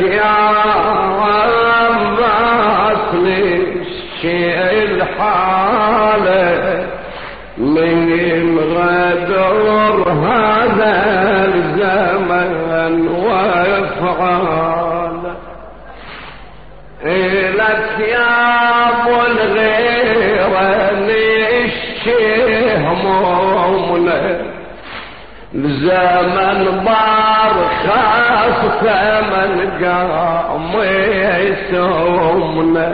يا زمن بار خاص ثمن قام يسومنا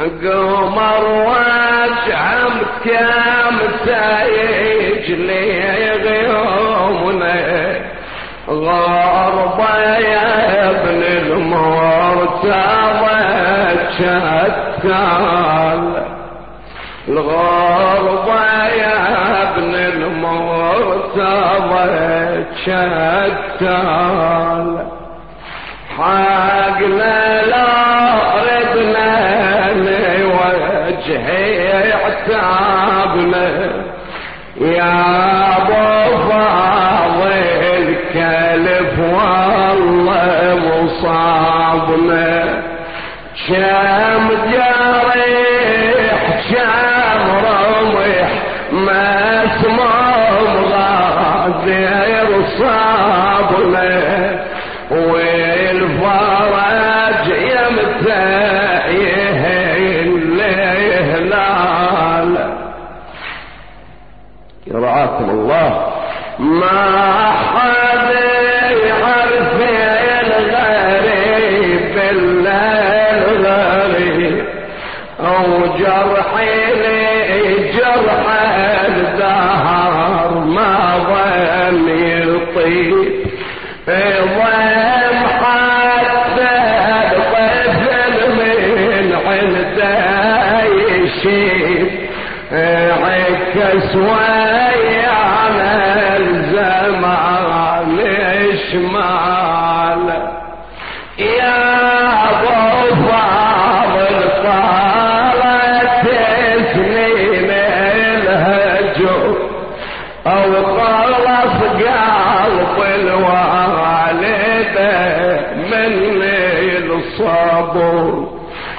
قمر واجعم كام تايج لي غيومنا غربة يا ابن المرتضى شتال الغربة يا شتال حقنا لا ردنا اعتابنا يا والفرج يمتعيه الهلال يرعاكم الله. ما حد يعرف الغريب الا الغريب أو جرحي لي جرح الدهر ما ظل يطيب الصبر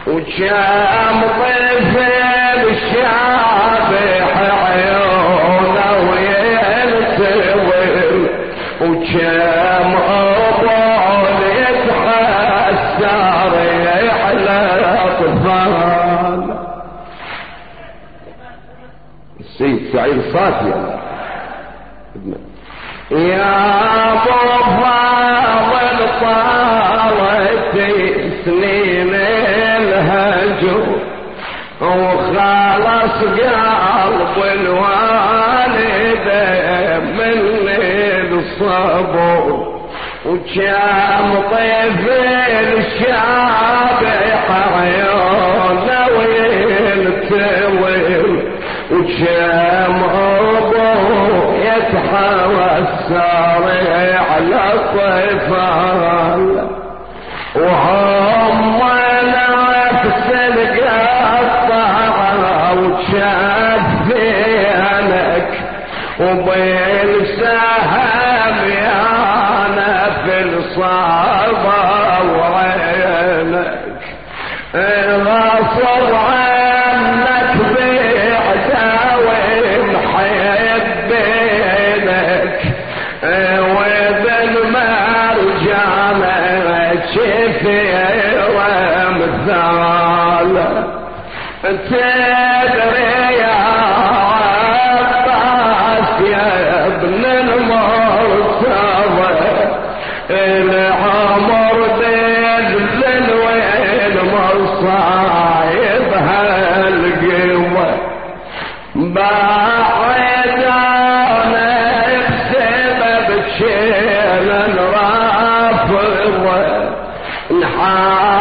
وكم طفل شابح عيونه ويلتوي وكم أبوه يتحسر على أطفال السيد سعيد الصافي. يا أبو فاضل وخلص قلب الوالد من الصبر وكم طفل شابح عيونه ويلتوي وكم ابوه يتحسر على الطفال وهم نفس وشفينك وبين سهم يانا في الصعبة وعينك. غصب عنك بعداوي محبينك وابن مرجان شفي ومثال تدري يا عباس يا ابن المرتضى. العمر دل وين مصايب هالقوة بعد بسبب شيل الرافضة نحارب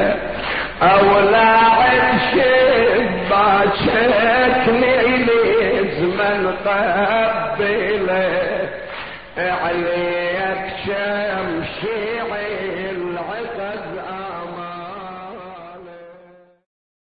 قبله